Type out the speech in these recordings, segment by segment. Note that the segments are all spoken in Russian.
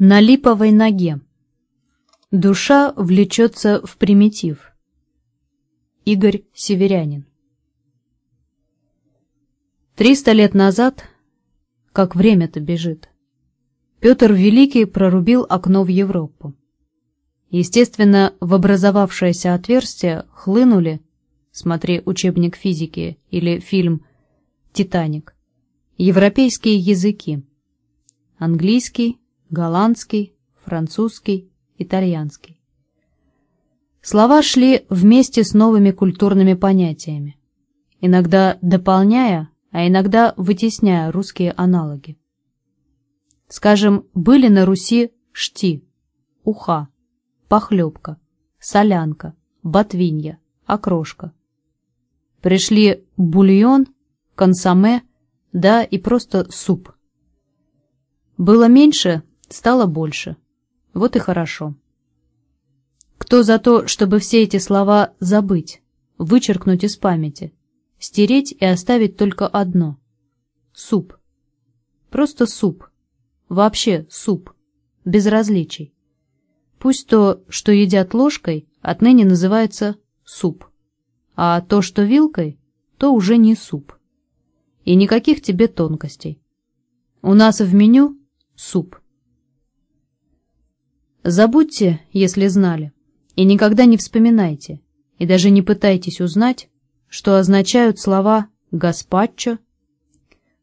На липовой ноге. Душа влечется в примитив. Игорь Северянин. Триста лет назад, как время-то бежит, Петр Великий прорубил окно в Европу. Естественно, в образовавшееся отверстие хлынули, смотри учебник физики или фильм «Титаник», европейские языки. Английский, голландский, французский, итальянский. Слова шли вместе с новыми культурными понятиями, иногда дополняя, а иногда вытесняя русские аналоги. Скажем, были на Руси шти, уха, похлебка, солянка, ботвинья, окрошка. Пришли бульон, консоме, да и просто суп. Было меньше, стало больше. Вот и хорошо. Кто за то, чтобы все эти слова забыть, вычеркнуть из памяти, стереть и оставить только одно — суп. Просто суп. Вообще суп. Без различий. Пусть то, что едят ложкой, отныне называется суп, а то, что вилкой, то уже не суп. И никаких тебе тонкостей. У нас в меню суп. Забудьте, если знали, и никогда не вспоминайте, и даже не пытайтесь узнать, что означают слова «гаспачо»,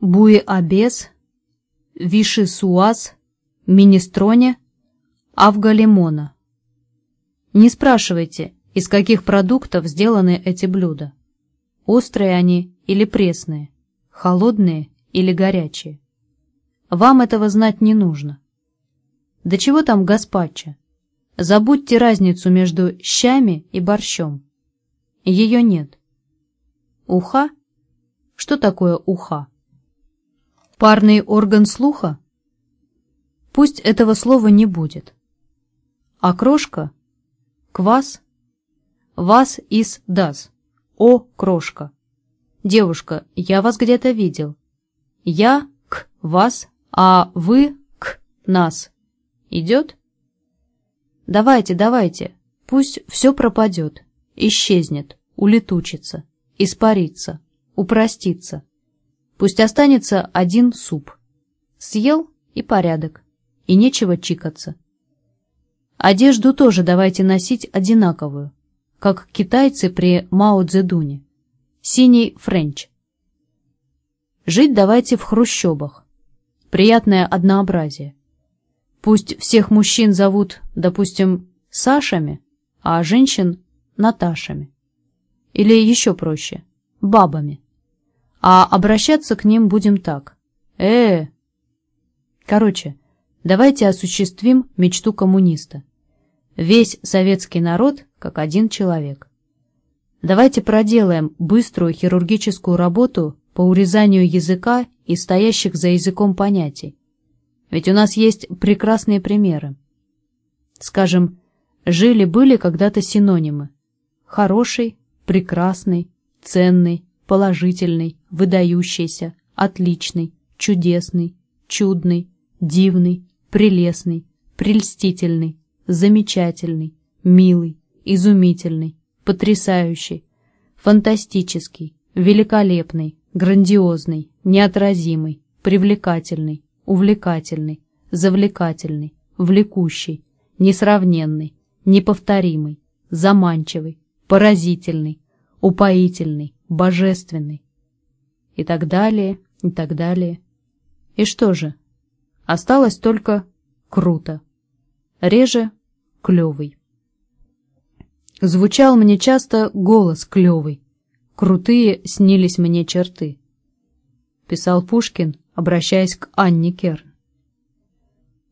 «буи-абес», «виши-суаз», «министроне», «авгалимона». Не спрашивайте, из каких продуктов сделаны эти блюда. Острые они или пресные, холодные или горячие. Вам этого знать не нужно. Да чего там гаспачо? Забудьте разницу между щами и борщом. Ее нет. Уха? Что такое уха? Парный орган слуха? Пусть этого слова не будет. Окрошка? Квас? Вас из дас. О, крошка. Девушка, я вас где-то видел. Я к вас а вы к нас. Идет? Давайте, давайте, пусть все пропадет, исчезнет, улетучится, испарится, упростится. Пусть останется один суп. Съел и порядок, и нечего чикаться. Одежду тоже давайте носить одинаковую, как китайцы при Мао Цзэдуне. Синий френч. Жить давайте в хрущобах, приятное однообразие. Пусть всех мужчин зовут, допустим, Сашами, а женщин — Наташами. Или еще проще — бабами. А обращаться к ним будем так. э, -э. Короче, давайте осуществим мечту коммуниста. Весь советский народ как один человек. Давайте проделаем быструю хирургическую работу по урезанию языка и стоящих за языком понятий. Ведь у нас есть прекрасные примеры. Скажем, жили-были когда-то синонимы. Хороший, прекрасный, ценный, положительный, выдающийся, отличный, чудесный, чудный, дивный, прелестный, прельстительный, замечательный, милый, изумительный, потрясающий, фантастический, великолепный, грандиозный, неотразимый, привлекательный, увлекательный, завлекательный, влекущий, несравненный, неповторимый, заманчивый, поразительный, упоительный, божественный. И так далее, и так далее. И что же? Осталось только круто. Реже клевый. Звучал мне часто голос клевый, Крутые снились мне черты. Писал Пушкин, обращаясь к Анне Керн.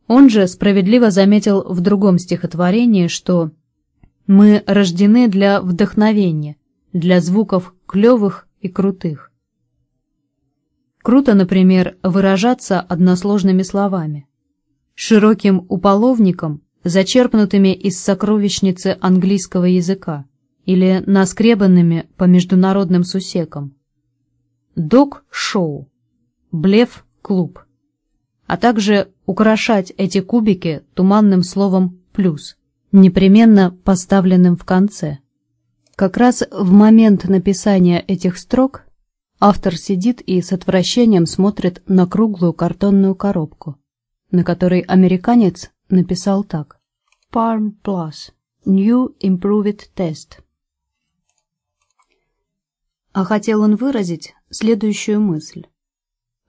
Он же справедливо заметил в другом стихотворении, что «мы рождены для вдохновения, для звуков клевых и крутых». Круто, например, выражаться односложными словами, широким уполовником, зачерпнутыми из сокровищницы английского языка, или наскребанными по международным сусекам. Док-шоу, блеф-клуб, а также украшать эти кубики туманным словом «плюс», непременно поставленным в конце. Как раз в момент написания этих строк автор сидит и с отвращением смотрит на круглую картонную коробку, на которой американец написал так «Parm Plus New Improved Test». А хотел он выразить следующую мысль.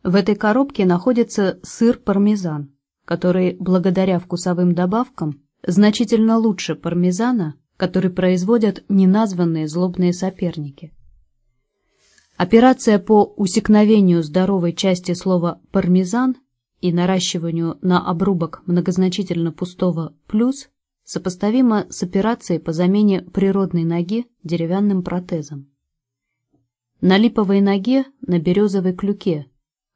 В этой коробке находится сыр пармезан, который, благодаря вкусовым добавкам, значительно лучше пармезана, который производят неназванные злобные соперники. Операция по усекновению здоровой части слова «пармезан» и наращиванию на обрубок многозначительно пустого «плюс» сопоставима с операцией по замене природной ноги деревянным протезом. На липовой ноге, на березовой клюке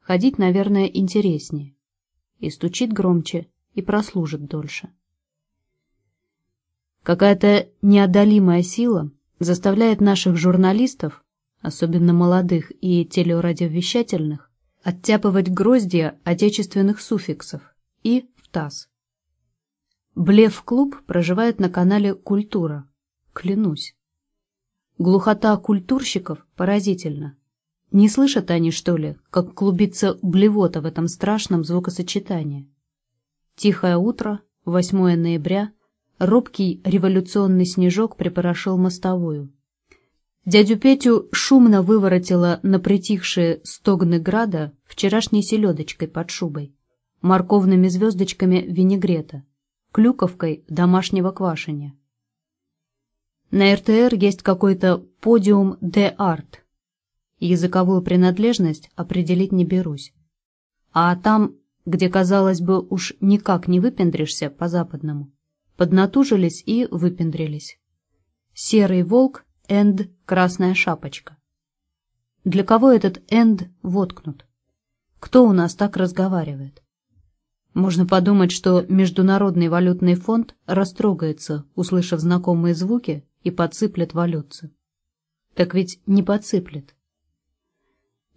Ходить, наверное, интереснее. И стучит громче, и прослужит дольше. Какая-то неодолимая сила заставляет наших журналистов, особенно молодых и телерадиовещательных, оттяпывать гроздья отечественных суффиксов и в таз. Блев-клуб проживает на канале «Культура». Клянусь. Глухота культурщиков поразительна. Не слышат они, что ли, как клубится блевота в этом страшном звукосочетании? Тихое утро, 8 ноября, робкий революционный снежок припорошил мостовую. Дядю Петю шумно выворотило на притихшие стогны града вчерашней селедочкой под шубой, морковными звездочками винегрета, клюковкой домашнего квашения. На РТР есть какой-то подиум де арт, Языковую принадлежность определить не берусь. А там, где, казалось бы, уж никак не выпендришься по-западному, поднатужились и выпендрились. Серый волк, энд, красная шапочка. Для кого этот энд воткнут? Кто у нас так разговаривает? Можно подумать, что Международный валютный фонд растрогается, услышав знакомые звуки, и подсыплет валютцы. Так ведь не подсыплет.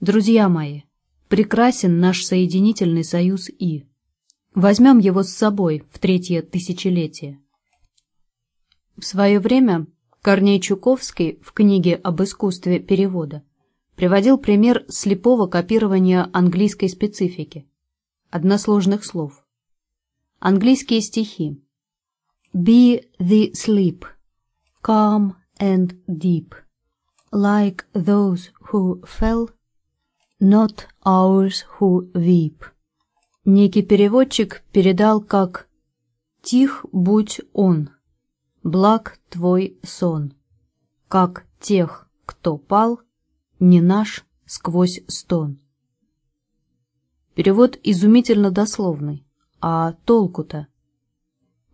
Друзья мои, прекрасен наш соединительный союз И. Возьмем его с собой в третье тысячелетие. В свое время Корней Чуковский в книге об искусстве перевода приводил пример слепого копирования английской специфики, односложных слов. Английские стихи. Be the sleep, calm and deep, like those who fell not ours who weep. Некий переводчик передал как «Тих будь он, благ твой сон, как тех, кто пал, не наш сквозь стон». Перевод изумительно дословный, а толку-то?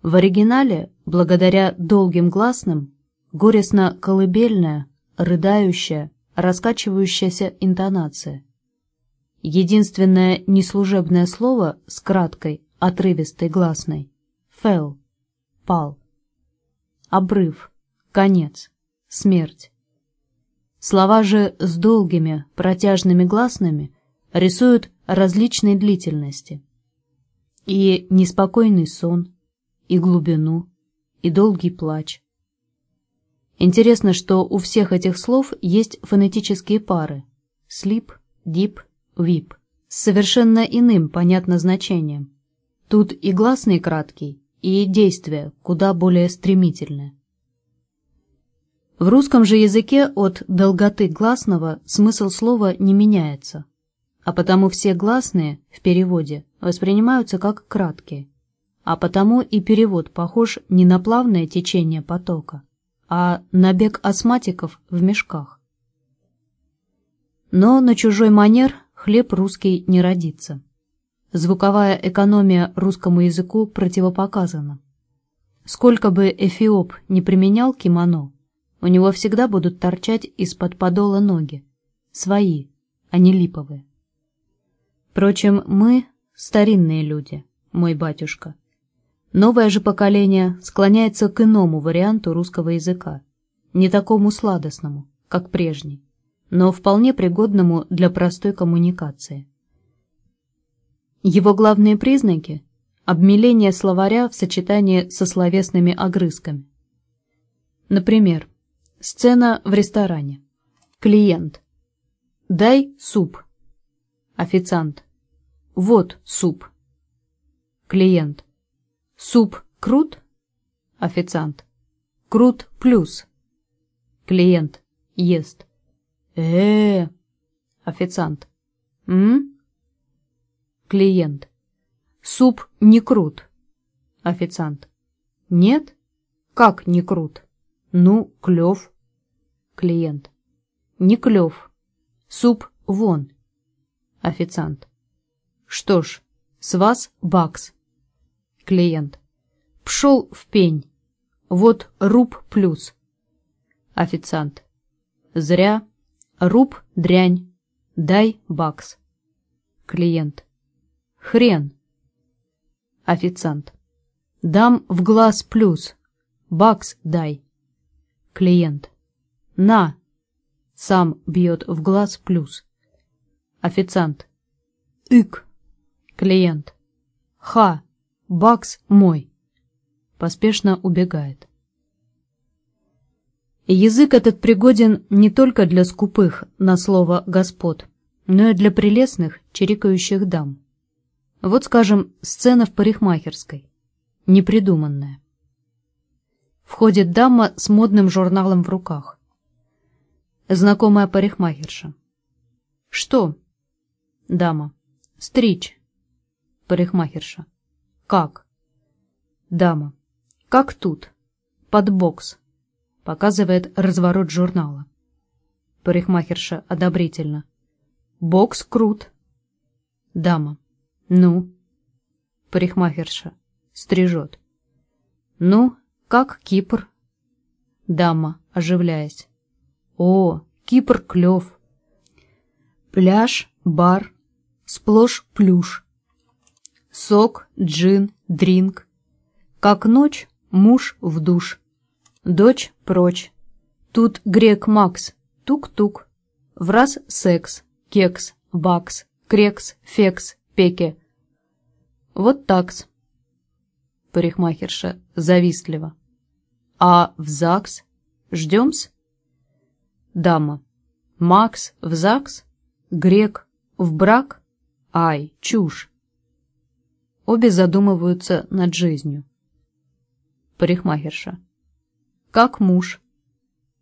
В оригинале, благодаря долгим гласным, горестно-колыбельная, рыдающая, раскачивающаяся интонация. Единственное неслужебное слово с краткой, отрывистой гласной — «фел» — «пал». Обрыв, конец, смерть. Слова же с долгими, протяжными гласными рисуют различные длительности. И неспокойный сон, и глубину, и долгий плач. Интересно, что у всех этих слов есть фонетические пары — слип, дип, VIP с совершенно иным, понятно, значением. Тут и гласный краткий, и действие куда более стремительное. В русском же языке от долготы гласного смысл слова не меняется, а потому все гласные в переводе воспринимаются как краткие, а потому и перевод похож не на плавное течение потока, а на бег астматиков в мешках. Но на чужой манер хлеб русский не родится. Звуковая экономия русскому языку противопоказана. Сколько бы эфиоп не применял кимоно, у него всегда будут торчать из-под подола ноги. Свои, а не липовые. Впрочем, мы старинные люди, мой батюшка. Новое же поколение склоняется к иному варианту русского языка, не такому сладостному, как прежний но вполне пригодному для простой коммуникации. Его главные признаки – обмеление словаря в сочетании со словесными огрызками. Например, сцена в ресторане. Клиент. Дай суп. Официант. Вот суп. Клиент. Суп крут? Официант. Крут плюс. Клиент. Ест. Э э Официант. М? Клиент. Суп не крут. Официант. Нет? Как не крут? Ну, клев. Клиент. Не клев. Суп вон. Официант. Что ж, с вас бакс. Клиент. Пшел в пень. Вот руб плюс. Официант. Зря. Руб дрянь. Дай бакс. Клиент. Хрен. Официант. Дам в глаз плюс. Бакс дай. Клиент. На. Сам бьет в глаз плюс. Официант. Ик. Клиент. Ха. Бакс мой. Поспешно убегает. Язык этот пригоден не только для скупых на слово «господ», но и для прелестных, чирикающих дам. Вот, скажем, сцена в парикмахерской. Непридуманная. Входит дама с модным журналом в руках. Знакомая парикмахерша. «Что?» Дама. «Стричь». Парикмахерша. «Как?» Дама. «Как тут?» «Под бокс». Показывает разворот журнала. Парикмахерша одобрительно. «Бокс крут». Дама. «Ну?» Парикмахерша. Стрижет. «Ну, как Кипр?» Дама, оживляясь. «О, Кипр клев!» Пляж, бар, сплошь плюш. Сок, джин, дринк. Как ночь, муж в душ. Дочь прочь. Тут грек Макс, тук-тук. В раз секс, кекс, бакс, крекс, фекс, пеке. Вот такс. Парикмахерша завистливо. А в ЗАГС? Ждем-с? Дама. Макс в ЗАГС? Грек в брак? Ай, чушь. Обе задумываются над жизнью. Парикмахерша. Как муж?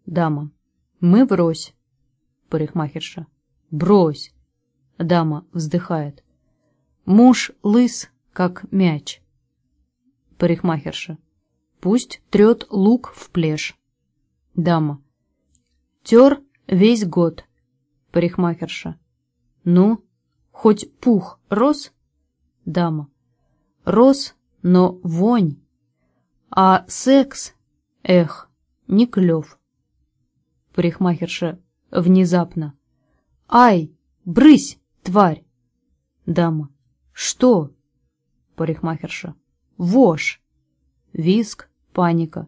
Дама. Мы врозь. Парикмахерша. Брось. Дама вздыхает. Муж лыс, как мяч. Парикмахерша. Пусть трет лук в плешь. Дама. Тер весь год. Парикмахерша. Ну, хоть пух рос? Дама. Рос, но вонь. А секс, эх, не клев. Парикмахерша внезапно. Ай, брысь, тварь. Дама. «Что?» Парикмахерша. «Вошь!» Виск, паника.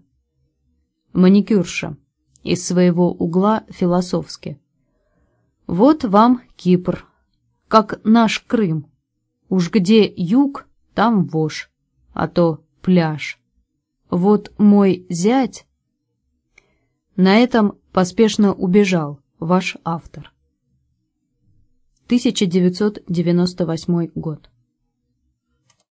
Маникюрша. Из своего угла философски. «Вот вам Кипр. Как наш Крым. Уж где юг, там вошь, а то пляж. Вот мой зять...» На этом поспешно убежал ваш автор. 1998 год.